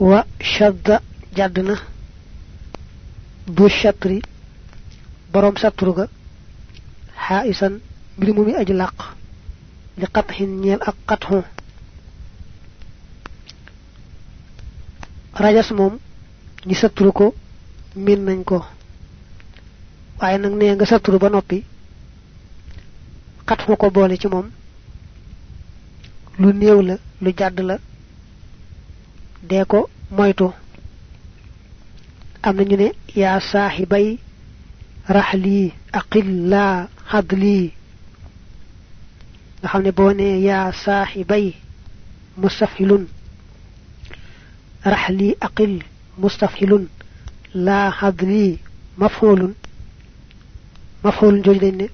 wa shadda jadna bu shatri borom satru ga. Haisan mbir mu mi aji laq li qathin ñeel ak qathu rajas mom ñi satru ko min nañ ko. Waye nak ne nga satru ba nopi qathu ko boole ci mom lu neew la lu jadd la. De moytu am ñu ne ya sahibay rahli aqilla hadli nga xamne bo ne ya sahibay mustafhilun rahli aqil mustafhilun la hadli maf'ulun maf'ulun joj dañ ne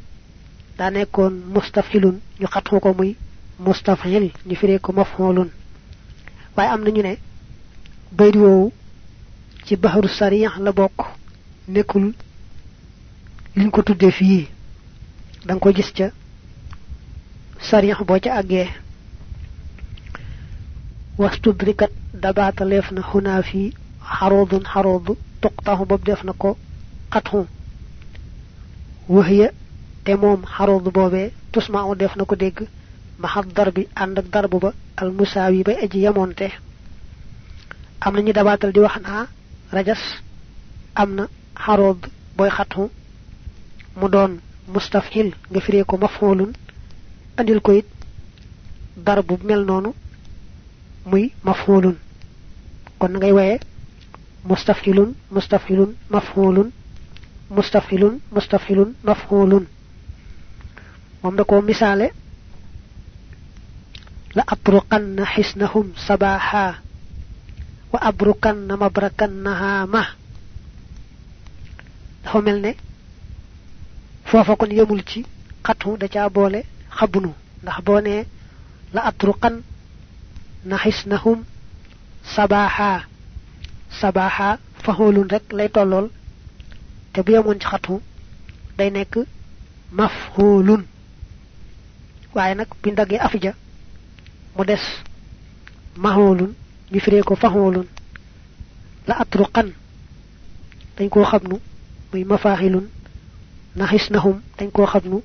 da nekkon mustafhilun ñu xatu ko muy mustafhil ñu firé ko maf'ulun waye am nañu ne baydi woowu ci bahru sariyah la bokk nekkul liñ ko tuddee fii dang ko gis ca sariyah boo ca àggee wastudrikat dabaata leef na xunaa fii xaroodun xaroodu tuqtaxu bob def na ko xatxu wahiya te moom xaroodu boobee tusma def na ko dégg maxat darbi ànd ak darbu ba al musaawi bay aji yamonte am na ñu dabaatal di wax naa rajas am na booy xatxu mu doon mustafhil nga firee ko maf'ulun andil ko it darbu mel noonu muy maf'ulun kon ngay waye mustafhilun mustafhilun maf'ulun mustafhilun mustafhilun maf'ulun mom da ko misale la atruqanna hisnahum sabaha wa abrukanna mabrakannaha ma dafa melne fofa kon yemul ci xatu da ca boole xabnu ndax boo nee la atruqan sabaha. Sabaha faholun rek lay tollol te bu yemoon ci xatu day nekk mafhulun waaye nag bi afija mu des maholun ñu firee ko faholun la atruqan. Dañ koo xabnu. Muy nahisnahum. Dañ koo xabnu.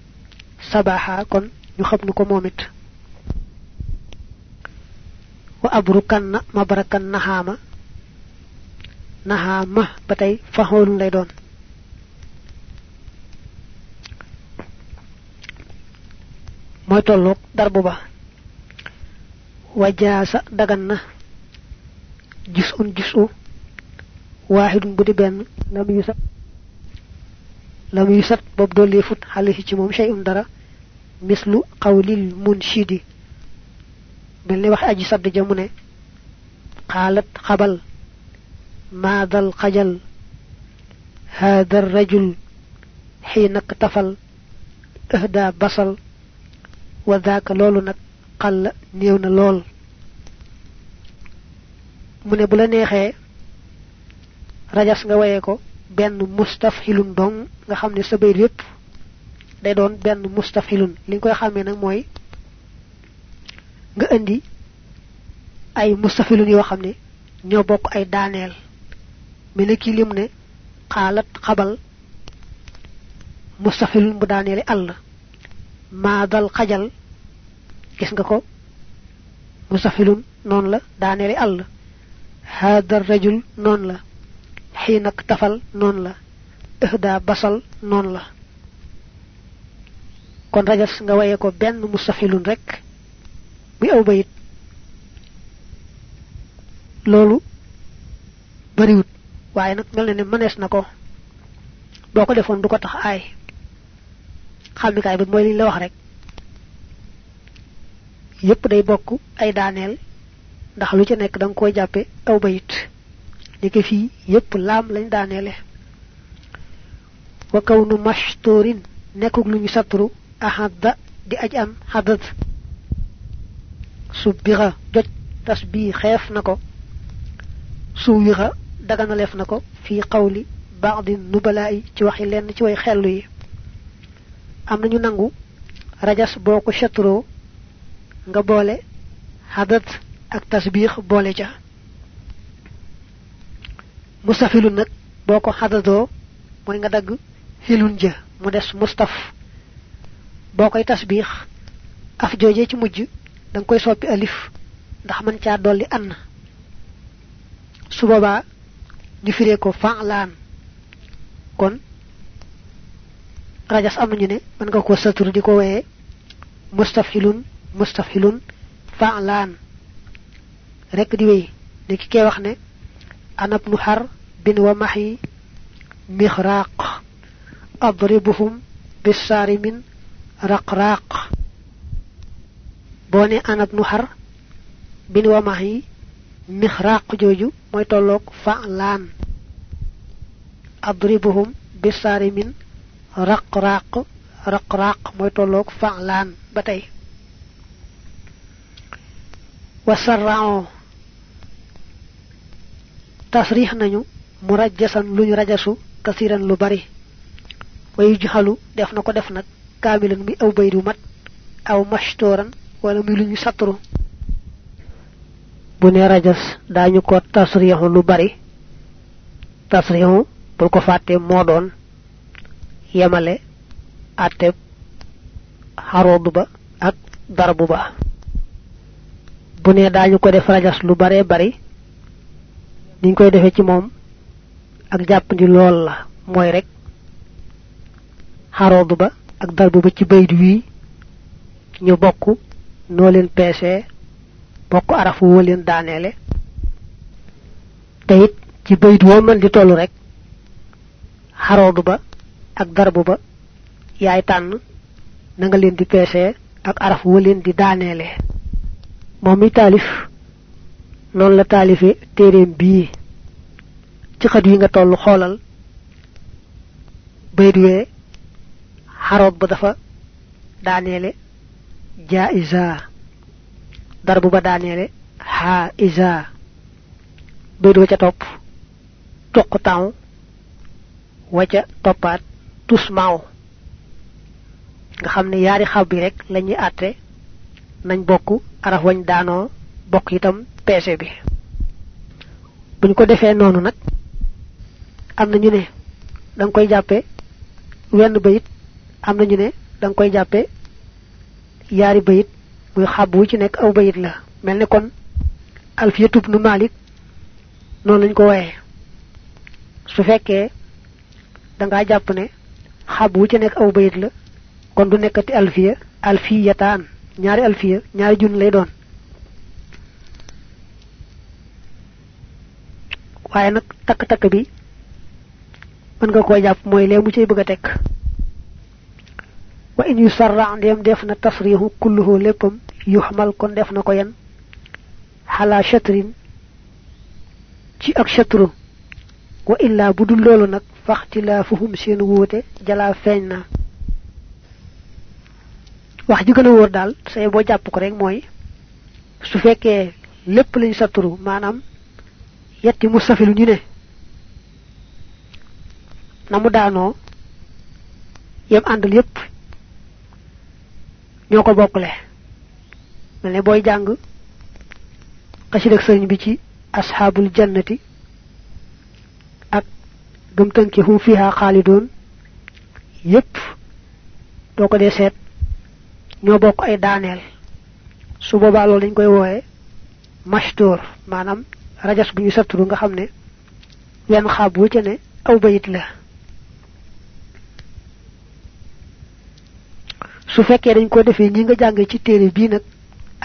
Sabaha kon ñu xabnu ko momit wa abrukanna nahama nahama batay faholun lay doon. Moy tolok darbu ba. Wajasa جسون جسو واحد بودي بن لم يسد لم يسد باب دول يفوت عليه تيموم شيء دارا. مثل قول المنشد. بل واخ أجي سد جامونه قالت قبل ماذا الخجل؟ هذا الرجل حين اقتفل اهدى بصل وذاك لولو نك قال نيونا لول. من بلا نيخه rajas nga waye ko ben mustafhilun dong nga xamne sa bay lepp day doon ben mustafhilun li koy xamé nak moy nga andi ay mustafhilun yo xamne ño bok ay daanel mene ki lim ne qalat khabal mustafhilun bu daanele allah ma dal khajal gis nga ko mustafhilun non la daanele allah hada rajul non la حين اكتفل نون لا اهدا بصل نون لا kon rajas nga waye ko ben mustafilun rek bi aw bayit lolu bariwut waye nak melni ne manes nako boko defon duko tax ay xammi kay bi moy li la wax rek yépp day bokku ay daanel ndax lu ci nek dang koy jappé aw bayit niki fi yépp lam lañ daanele wa kawnu mashturin nekuk luñu satru ahadda di aj am hadat subbiha jot tasbih xef nako suwiha dagana lef nako fi qawli ba'd nubala'i ci waxi lenn ci way xellu yi. Am nañu nangu rajas boko shatro nga boole hadat ak tasbih boole ja mustafilun nak boko hadado moy nga dag hilun ja mu dess mustaf bokoy tasbih af jojé ci mujj dang koy soppi alif ndax man ca dolli an su boba ñu firé ko fa'lan kon rajas am ñu ne man nga ko satur di ko wéyé mustafhilun mustafhilun fa'lan rek di wéy ni ki kee wax ne anab nu xar bin wa maxi mixraaq adribuhum bisaari min raqraaq boo ne anab nu xar bin wa maxi mixraaq jooju mooy tolloog fa'laan adribuhum bisaari min raqraaq raqraaq mooy tolloog fa'laan ba tey wasarra'u tasrih nañu murajjasan luñu rajasu kasiran lu bari. Wayu jahalu def na ko def nag kaamilan mi aw baydu mat aw mashtoran wala muy luñu satru. Bu ne rajas dañu ko tasrihu lu bari. Tasrihu bul ko fàtte moo doon yemale xaroodu ba ak darbu ba. Bu ne dañu ko def rajas lu bare bari niñ koy defé ci mom ak jappandi lool la moy rek harodu ba ak dalbu ba ci baydu wi ñu bokku no leen pc bokku arafu wo leen daanele tayit ci baydu wo man di tollu rek harodu ba ak darbu ba yaay tànn na nga leen di pc ak arafu wo leen di daanele momi talif non la talifé téréem bi. Ci xat yi nga tollu xoolal. Baydwe xaroot ba dafa daaneele jaiza darbu ba daaneele iza baydwa ca topp toq taw wa ca toppaat tusmaaw nga xam ne yaari xab bi rek lañuy àtte nañ bokk araf wañ daanoo bokk itam peese bi. Buñ ko defee noonu nag am na ñu ne dang koy jàppe wenn bayit am na ñu ne dang koy jàppe yaari bayit muy xàbb ci nekk aw bayit la. Kon alfiyatub nu malik noonu lañ ko waye su fekkee da ngaa jàpp ne xàbb wu ci nekk aw bayit la kon du nekkati alfiya alfiyataan. Ñaari alfiya ñaari jun lay doon waaye nag takk-takk bi mën nga koo jàpp mooy lee mu cay bëgg a tekk. Wa in yusarra ndem def na tasrihu kulluhu léppam yuxmal kon def na ko yan xala shatrin ci ak shatru. Wa illa bu dul loolu nag faxtilaafuhum seen wuute jalaa feeñ na. Wax ji gën a wóor daal say boo jàpp ko rek mooy su fekkee lépp lañ saturu maanaam yetti mustafilu ñu ne namu daanoo yem àndal yépp ñoo ko bokkule mel ne booy jàng sëriñ bi ci jannati ak gëm tënki hum fiha xaalidoon yépp doo ko dee seet ñoo bokk ay daaneel. Su boobaa loolu dañ koy maanaam rajas bu ñu satturu nga xam ne wenn xaab wu ca ne aw bayit la. Su fekkee dañ ko defee ñi nga jàng ci téere bii nag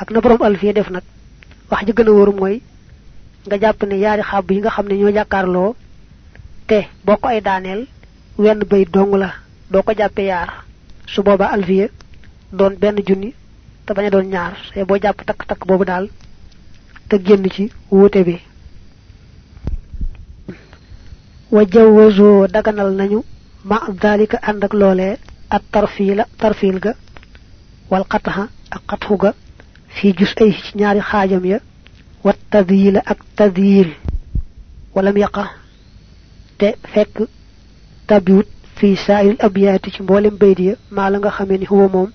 ak na borom alfiya def nag wax ji gën a mooy nga jàpp ne yaari xaab yi nga xam ne ñoo jàkkaarloo te bokk ay daaneel wenn bayit dong la ko yaar. Su boobaa alfiya doon benn junni te bañ a doon ñaar. Te boo jàpp takk takk boobu daal te génn ci wuute bi wa jawazo daganal nañu ma dalika ànd ak loolee at tarfila tarfil ga wal qataha ak qathu ga fi jus ay ci ñaari xaajam ya wa tadhila ak tadhil walam yaqa te fekk tabiwut fi sa'il abiyati ci mboolem baydi ya maa la nga xamee ni huwa moom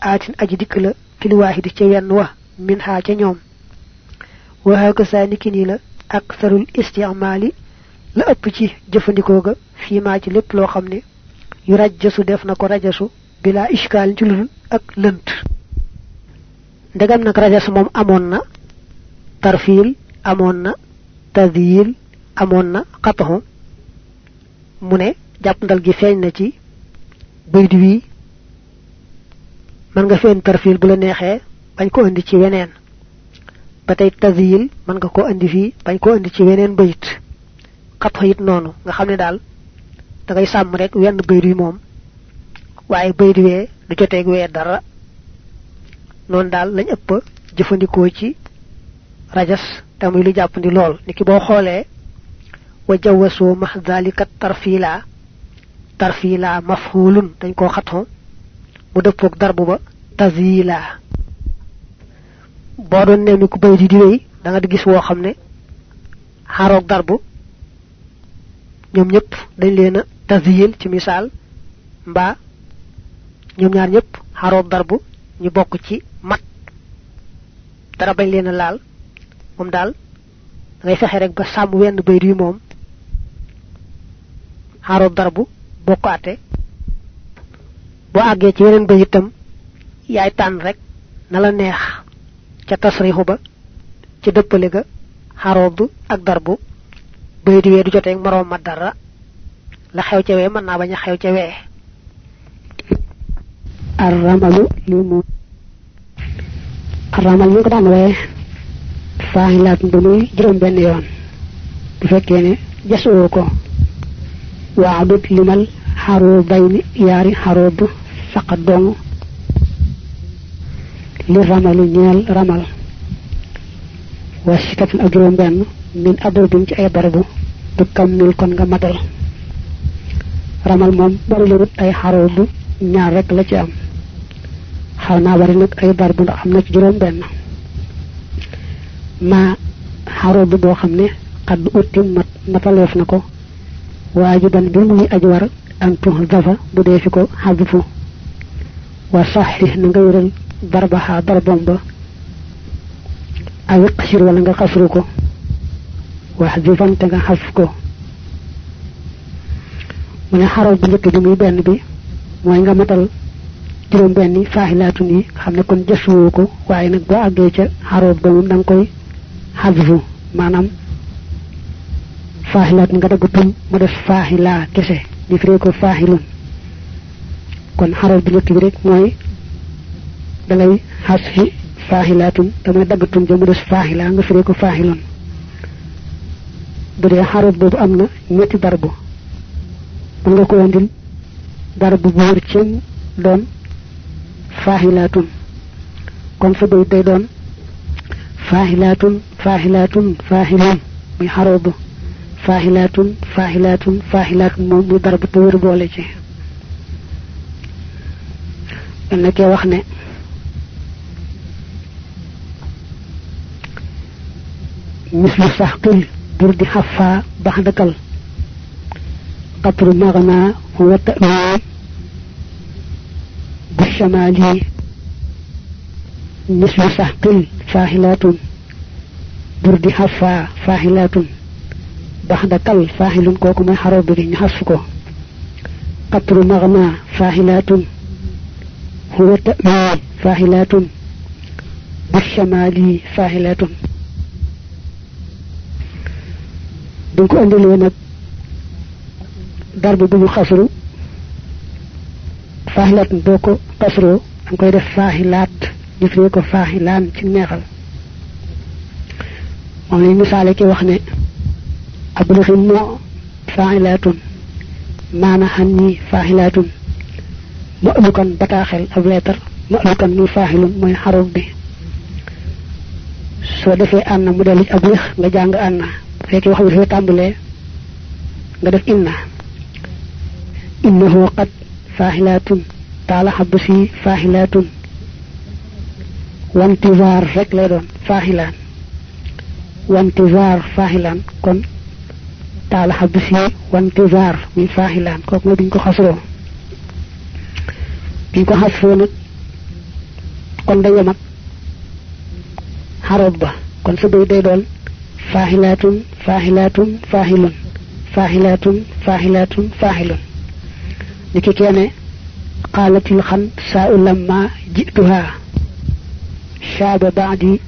aatin aji dikk la fil waahidi ca wenn wa min haa ca ñoom وهاك سالك نيلا أكثر الاستعمال لا أبتشي جفنكوغا كوغا في ما جلب لو خمني يرجس دفنا كرجسو بلا إشكال جلون أك لنت دعام نكرجس مم أمونا ترفيل أمونا تذيل أمونا قطهم mune jappandal gi feñ na ci buy di wi man nga feen tarfil bu la neexee ba tey tadiyil man nga ko andi fii bañ ko andi ci weneen bayit. Xataxu it noonu nga xam ne daal da ngay sàmm rek wenn baydu wi moom waaye baydu wee du joteeg wee dara. Noonu daal lañ ëpp jëfandikoo ci rajas tamuy lu jàppandi lool. Niki boo xoolee wa jawasoo max tarfila tarfila mafhulun dañ koo xatxo mu dëppoog darbu ba tazila boo doon nemmi ku bay di di wéy da nga gis woo xam ne xaroog darbu ñoom ñëpp dañ leen a tazil ci misaal mbaa ñoom ñaar xaroog darbu ñu bokk ci mat. Dara bañ leen a laal moom daal ngay fexe rek ba sàmm wenn wi moom. Xaaroo darbu bokk àtte boo àggee ci weneen bayt itam yaay tànn rek na la neex ca tasrixu ba ca dëppale ga xaroodu ak darbu bayt wee du joteeg moroom ma dara la xew ca wee mën naa bañ a xew ca wee. Arramalu li mu arramal ñu ko daan wee faahilaat bu muy juróom benn yoon. Bu fekkee ne jasoo ko waadut limal xaroo bayni yaari dong la ci am xaw naa bari nag ay barabu ndax am na ci juróom benn ma xaroo bi boo xam ne xadd uttim mat mataleef na ko waajiban bi muy aj war an tu dafa bu dee fi ko xadfu wa saxi na nga wéral darbaxaa darbom ba awi xasir wala nga xasru ko wax jufan te nga xaf ko mu ne xaroo bu njëkk bi muy benn bi mooy nga matal juróom benni faaxilaatun yi xam ne kon jësuwoo ko waaye nag boo àggee ca xaroo ba moom da nga koy xadfu maanaam faaxilaat nga dagg tum mu def faaxilaa kese ñu firee ko faaxilun kon xaroo bu njëkk bi rek mooy da ngay xas fi faaxilaatun damay dagg tum ja mu def faaxilaa nga firee ko faaxilun bu dee xaroo boobu am na ñetti darbu mën nga ko andil darbu bu wër cëm doon faaxilaatun kon sa bayit day doon faaxilaatun faaxilaatun faaxilun muy xaroobu faaxilaatun faaxilaatun faaxilaatun moom muy darbu te wër boole ci mel na kee wax ne bur di xafaa bax dakal qatru magna huwa ta'wil بالشمالي. مثل سحقل فاحلات برد حفا فاحلات بعد كل فاحل كوكو من حروب دي نحفكو قطر مغنى فاحلات هو تأمين فاحلات بالشمالي فاحلات دنكو اندلو نك ضرب بنو خسرو faaxilaat boo ko kasroo danga koy def faaxilaat ñu firee ko faaxilaan ci neexal moom lañ misaale ki wax ne ablixi moo faaxilaatun maana xam ni faaxilaatun ma ëlukan bataaxel ab leetar ma ëlukan muy faaxilun mooy xaruf bi soo defee ànna mu dellu ci ablix nga jàng ànna fekkee wax bi dafay tàmbalee nga def inna innahu qad faaxilaatun taala xabb si faaxilaatun wantizaar rek lay doon faaxilaan wantizaar faaxilaan kon taala xabb si wantizaar muy faaxilaan kooku mooy biñ ko xasroo biñ ko xasroo nag kon da yem ak xaroot ba kon sa day doon faaxilaatun فاحلات فاحل فاحلات فاحلات فاحل نيكي كيني قالت الخن ساء لما جئتها. شاب بعدي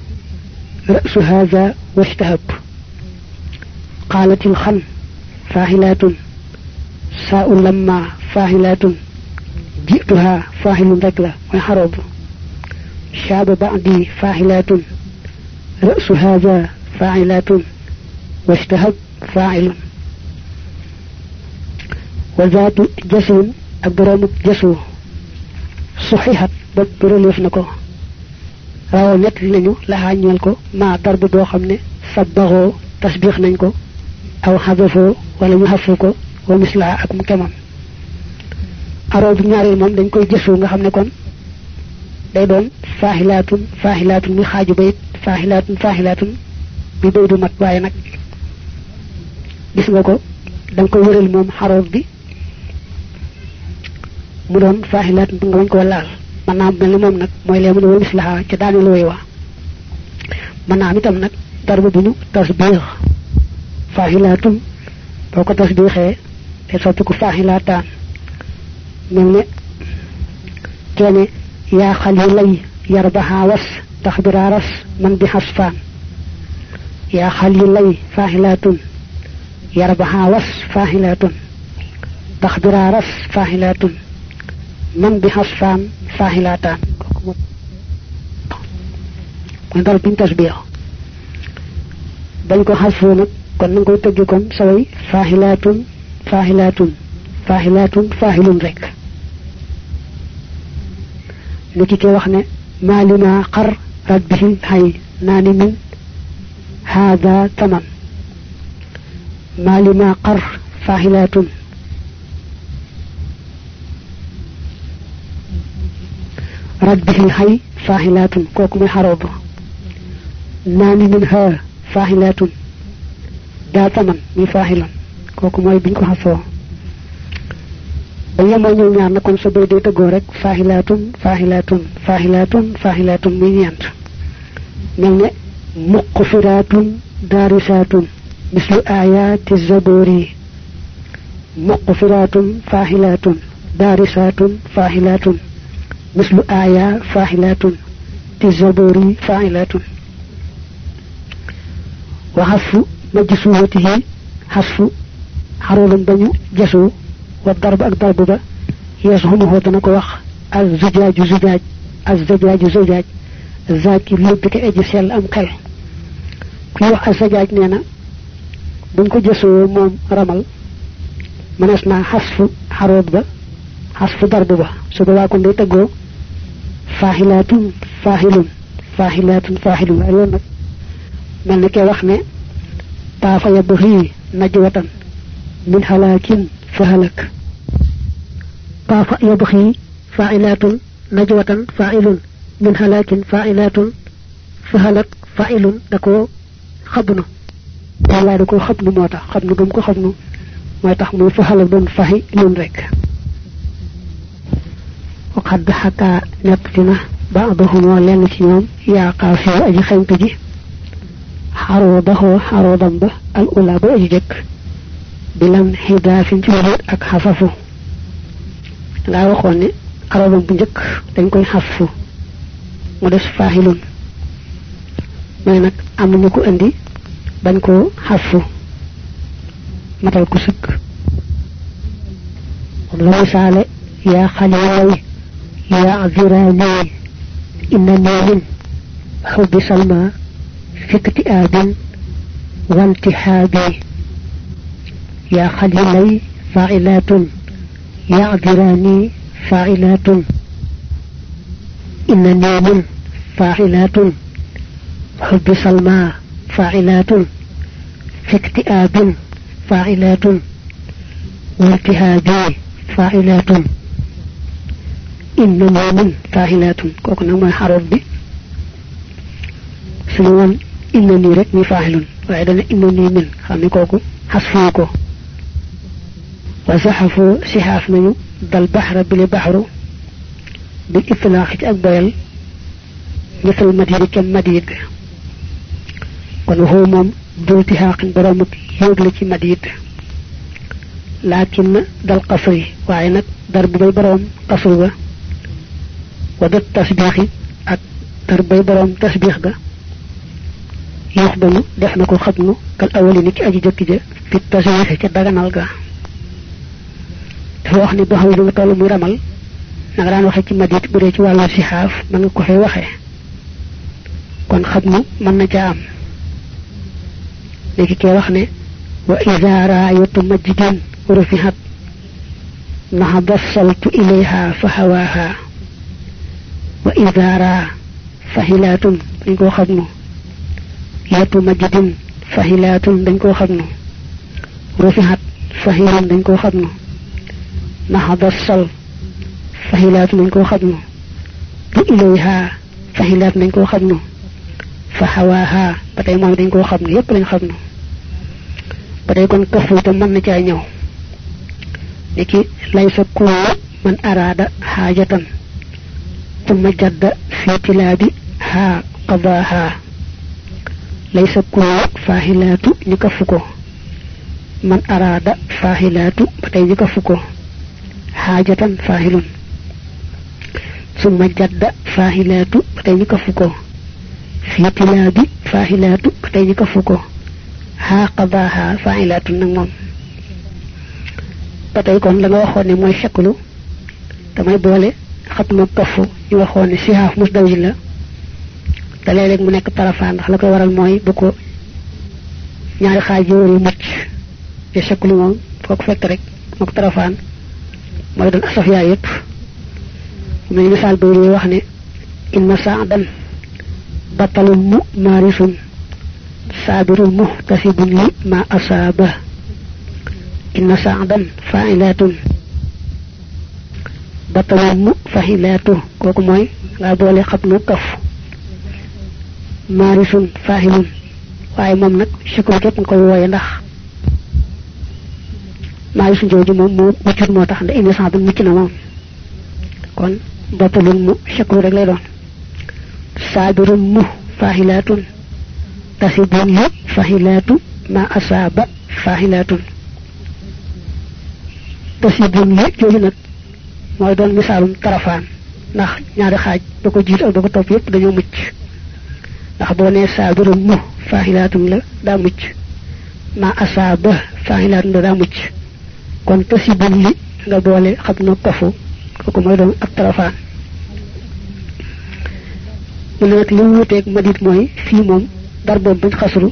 رأس هذا واشتهب قالت الخن فاحلات ساء لما فاحلات جئتها. فاحل ذكرى وحرب. شاب بعدي فاحلات رأس هذا فاعلات واشتهت فاعل وزاد جسم أقرام جسو صحيحت بطرليف نكو. راو نت لنو لها نيالكو ما ضرب دوخمنا صبغو تسبيخ ننكو أو حذفو ولا يحفوكو ومثلها أكم كمان. أرو بنياري المام دنكو جسو نغم نكون دايدون فاهلات فاهلات مخاج بيت فاهلات فاهلات ببيض مطبعي نكو gis nga ko da nga koy wëral moom xaroof bi mu doon faaxilaat nga bañ koo laal mën naa mel ni moom nag mooy lee mu ne wa mislaha ca daaneel way wa mën naa am itam nag darba bu ñu tasbiix faaxilaatun boo ko tasbiixee te soppiku faaxilaataan mel ne keene yaa xal yu lay yarbaxaa was tax biraaras man bi xasfaan yaa xal yu lay faaxilaatun يربحا وص فاهلات تخبرا رص فاهلات من بحصام فاهلاتان ندال بين تشبيع بانكو حصفونا كن نكو تجيكم سوي فاهلات فاهلات فاهلات فاهل ذك لكي كي وخنا ما لما قر ربهم هاي. ناني من. هذا تمام. مالي ما قر فاهلات. رد في الحي فاهلات كوك محروب ناني منها فاهلات. داتنا مفاهلا كوك موي بنكو حفو. بيا مو نيو نيار نكون سبي غورك تغو رك. فاهلات فاهلات فاهلات فاهلات. مي نيانت مقفرات دارسات. مقفرات مثل آيات الزبور. مغفرات فاحلات دارسات فاحلات. مثل آية فاحلات الزبور فاحلات. وحف مجسوته حف حرول بنو جسو والضرب أكبر ببا يزهمه دنك وخ الزجاج زجاج الزجاج زجاج. ذاك لبك أجسال أمكال كيوح الزجاج نينا. Buñ ko jësoo moom ramal mënees naa xasfu xaroot ba xasfu darb ba su boobaa kon day tëggoo faaxilaatun faaxilun faaxilaatun faaxilun waaye loolu nag mel ni kee wax ne taafa yabxii najwatan min halaakin fa halak taafa yabxii faa'ilaatun najwatan faa'ilun min halaakin faa'ilaatun fa halak faa'ilun da koo xabnu wallaay da koo xabnu moo tax xabnu gëm ko xabnu mooy tax muy fa halak doon faa'ilun rek. وقد حكى نبتنا بعضهم لن سيوم يا قافي أجي خيمتجي حروضه حروضا به الأولى بأجدك بلم حداف جلد أك حففه لا وخوني أروضا بجك دنكوي حففه مدس فاهلون am ñu ko andi bañ ko xafu. Matal ko sëkk. La misaale yaa xalilay يعذراني إنني من حب سلمى في اكتئاب وانتحاب يا خليلي فاعلات يعذراني فاعلات إنني من فاعلات حب سلمى فاعلات في اكتئاب فاعلات والتهابي فاعلات إنما من فاعلات كوكو نك موي حرف بي سني وون إنني رك مي فاعل. واي دا إنني من خامي كوكو حسفوكو وزحفوا سحاف نيو دال بحر بلي بحر. ak boyal مثل مديد كم waxoo moom بالتحاق برام يغلى في مديد. لكن دل قصري. وعينك درب برام قصره وذا التسبيخ درب برام تسبيخ با. يخدم دحنك الخطن كالأول نك أجي جك جا. في التسبيخ كدغا نلغا تروحني بحو جو طالو مرمال نغران وحكي مديد. بريك والله سحاف من كوحي وحي كون خطن من نجام léegi kee wax ne wa ida raayatu majjidin rufihat nahada saltu ilayha fa hawaha wa ida raa fahilatun dañ koo xabnu yatu majjidin fahilatun dañ koo xabnu rufihat fahilun dañ koo xabnu nahada sal fahilatun dañ koo xabnu tu ilayha fahilatun dañ koo xabnu fa hawaha ba tey moom dañ koo xabnu yépp lañ xabnu ba tey kon këfu itam mën na caa ñëw. Niki lay sa kullu man araada xaajatan ثم جد في تلاب ها قضاها ليس كل فاهلات نكفكو من أراد فاهلات بتي نكفكو حاجة فاهل ثم جد فاهلات بتي نكفكو في تلاب فاهلات بتي نكفكو ها قضاها فاهلات نمم batay kon la nga waxone moy xeklu damay boole xatma kafu ñu waxoon ne sihaaf musdawi la te léeg-léeg mu nekk tarafaan ndax la koy waral mooy bu ko ñaari xaaj yooyu mucc te seklu moom foo ko fekk rek mook tarafaan mooy doon asaf yaa yépp mu ne misaal bay wax ne inna saadan batalun mu maarisun صابر محتسب لما أصابه. إن صعبا فاعلات. بطل فاهلاته كوك موي غابولي خطنو كف. مارس فاهل واي موم نك شكو جوت نكو مارس جوجي موم مو وچور مو تخ اني صعب كون بطل مو شكو رك لي دون صابر tasibun li joju nak mooy doon misaalum tarafaan ndax ñaari xaaj ba ko jiit ak ba ko topp yépp dañoo mucc ndax boo nee saabirum mu faaxilaatum la daa mucc ma asaaba faaxilaatum la daa mucc kon tasibun li nga boole xam na kafu kooku mooy doon ak tarafaan mu nag li wuuteeg madit mooy fii moom dar boobu buñ xasru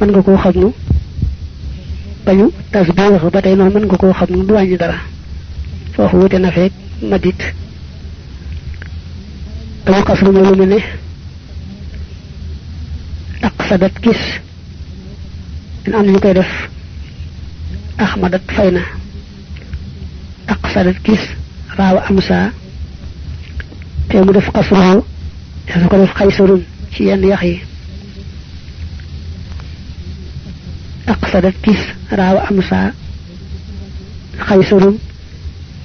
mën nga koo xam nu bañu tas bi wax ba tey noonu mën nga koo xam nu du wàññi dara foofu wute na feeg madit dañu xasru mooy lu mel ne aqsadat gis dina am ñu koy def ahmadat fay na aqsadat gis raawa am saa te mu def xasru su ko def xaysarun ci yenn yax yi gis raawa am saa xaysarun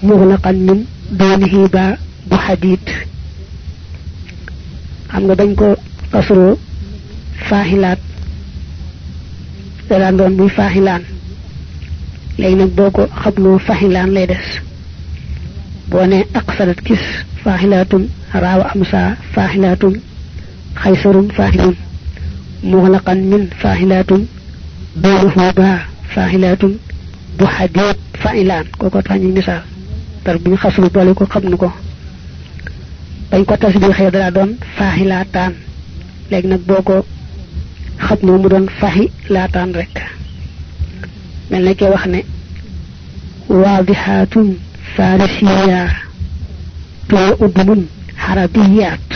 مغلقا من دونه با بحديد xam nga dañ ko kasro fahilat da daan doon muy fahilaan léegi nag boo ko xabloo fahilaan lay des boo ne aqsadat kis fahilatun raawa amsa fahilatun xaysarun fahilun muxlaqan min fahilatun doonuhu ba fahilatun bu xadiit fahilaan kooko tax ñu misaal tar bu ñu xaslu boole ko xam nu ko bañ ko tas bi xëy dara doon faaxi laataan léegi nag boo ko xam ne mu doon faxi laataan rek mel na kee wax ne waadihaatun farisiya tuwa udmun xarabiyaat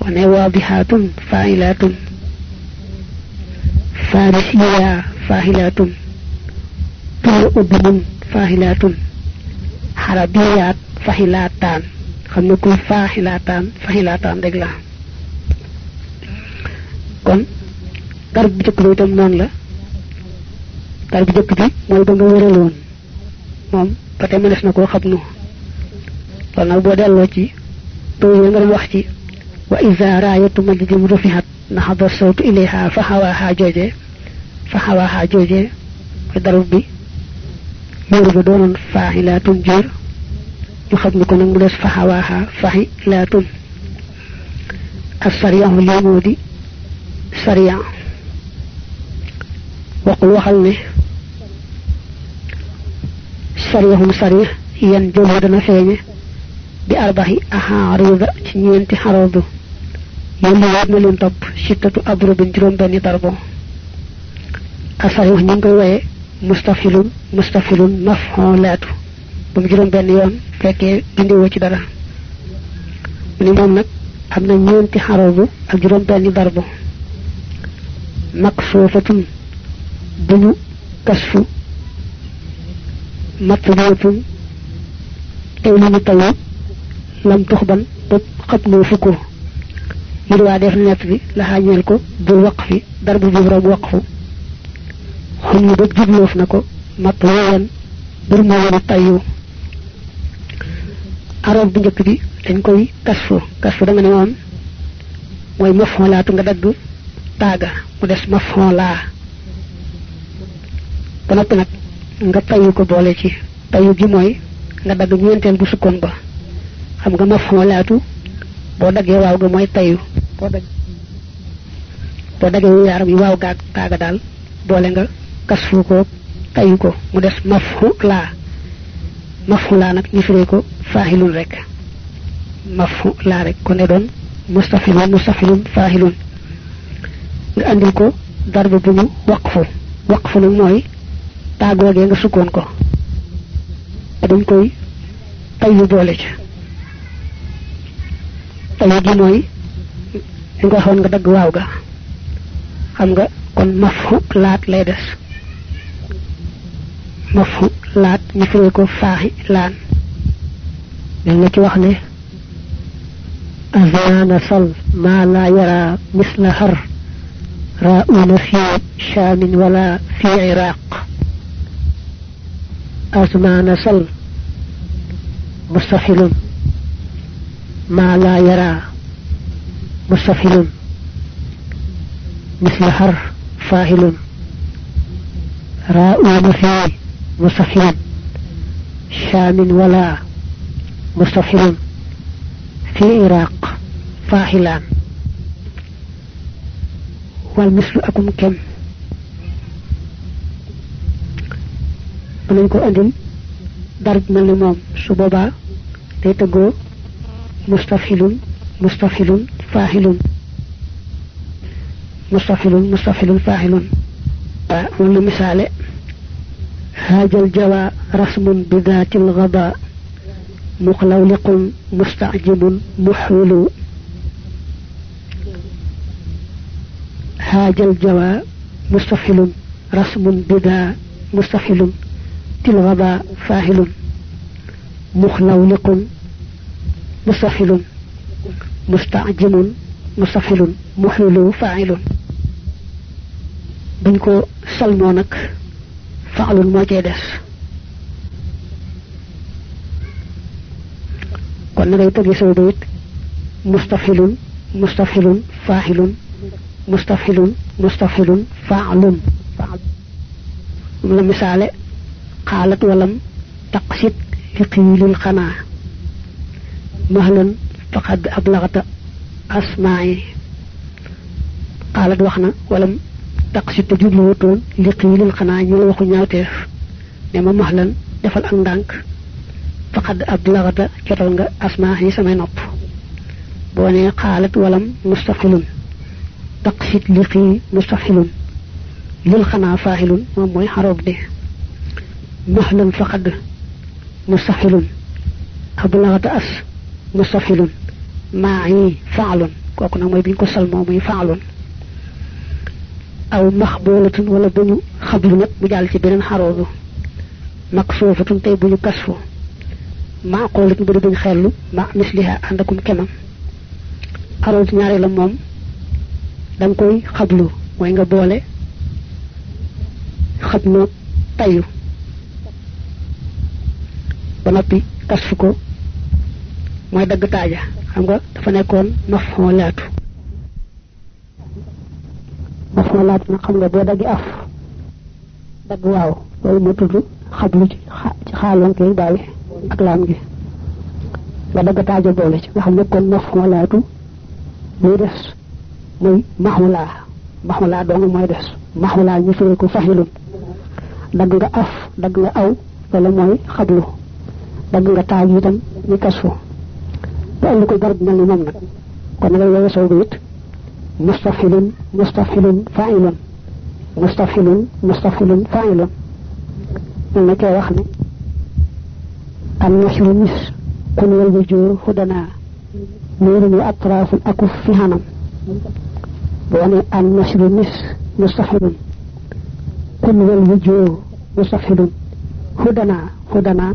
wane waadihaatun faa'ilaatun tuwa udmun faahilaatun xarabiyaat faxilaataan xam ne kuy faaxilaataan faxilaataan rek la kon garab bu jëkk bi itam noonu la garab bu jëkk bi mooy ba nga wëraloon moom ba tey mënees na koo xam nu loolu nag boo delloo ci yi nga doon wax ci wa isa raayatu majdim rufihat نحضر صوت إليها فحواها جوجي فحواها جوجي في ضرب بي. يور بدون فاحلة جور يخب نكون مدرس فحواها فاحلة السريع اليهودي سريع وقل وحلني سريع سريع ينجو مدن فيني بأربع أحارض تنينتي حروضه yéen waat na leen topp sittatu abrubin juróom benni darbo ñu ngi koy woye mustafilun mustafilun mafxoolaatu ba mu juróom benn yoon fekkee dindiwoo ci dara ni moom nag am na ñeenti xaroodu ak juróom benni darbo maksuufatun bu ñu kasfu matlubatun tey lu ñu tayu lam tux ban ba noo fukko ngir waa def nett bi la xaañeel ko bul waq fi dara bu jubroom waqfu xum ni bëgg jubloof na ko mat wowen bir moo wone tayu arab bu njëkk bi dañ koy kasfu kasfu da nga ne woon mooy mafon laatu nga dagg taaga mu des mafon laa ba noppi nag nga tayu ko boole ci tayu gi mooy nga dagg ñeenteel bu sukkoon ba xam nga mafon laatu boo daggee waaw ga mooy tayu boo dag boo wu yaaram yi waaw gaag taaga daal boole nga kasfu ko tayu ko mu des mafhu laa mafhu laa nag ñu firee ko faahilun rek mafhu laa rek ko ne doon mustafilun mustafilun faahilun nga andil ko darba bu ñu waqfu waqfu nag mooy taagoogee nga sukkoon ko dañ koy tayu boole ci tayu gi nga waxoon nga dagg waaw ga xam nga kon mafhu laat lay des mafhu laat ñu firee ko faaxi laan mel na ci wax ne azana sal ma la yara misla har راؤون في شام ولا في عراق أزمان صل مستفل ما لا يرى مستفل مثل حر فاعل. راؤون في مستفل شام ولا مستفل في العراق فاعلان. والمثل أكم كم؟ darb mel ni moom. su boobaa day tëggoo mustafilun mustafilun mustafilun mustafilun faahilun waa moom lu misaale هاج الجوى رسم بذات الغضاء مخلولق مستعجب محول. هاج الجوى مستفل رسم بذا مستفل الغضاء فاهل مخلولق مستعجم مصحل محلل فاعل. بنكو سلمونك فعل مجدس كنا لو تبي سودوت مستحل مستحل فاعل. مستحل مستحل فاعل. فعل مثال قالت ولم تقصد لقيل القناة. مهلا فقد أبلغت أسماعي. قالت وخنا ولم تقصد تجوب لوطون لقيل القناع يلو وخو نياوتيف نعم، مهلا دفل أندانك. فقد أبلغت كترونغ أسماعي سمي نوب. بواني قالت ولم مستقل. تقصد لقي مستقل. للخنا فاهل وموي حروب دي. مهلا فقد مستحل أبلغت أس مستحل معي فعل كوكنا ما بينكو سلمو مي فعل أو مخبولة ولا بنو خبولة بجال تي بنن حروض مكسوفة تي بنو كسف ما قولة بنو بن خيلو ما مثلها عندكم كما حروض ناري لموم دنكوي خبلو وينغا بولي خبلو تايو بنابي كسفكو ما دغتاجا xam nga dafa nekkoon mafhon laatu mafhon laatu nag xam nga boo daggi af dagg waaw loolu moo tudd xablu ci xaalon koy bàyyi ak laam gi nga dagg taaja boole ci nga xam ne kon mafulaatu muy des muy maxula maxula dong mooy des maxula ñu firee ko fahilun dagg nga af dagg nga aw wala mooy xablu dagg nga taaj itam ñu kasfu ba andi ko barab mel ni moom nag kon ngay wewe saw bayit mustafhilun mustafhilun fa'ilun mustafhilun mustafhilun fa'ilun mel na kay wax ne mis kun wal wujur hudana نور أطراف الأكف في هنم وأنا النشر مس مستحيل كل والوجوه مستحيل هدنا هدنا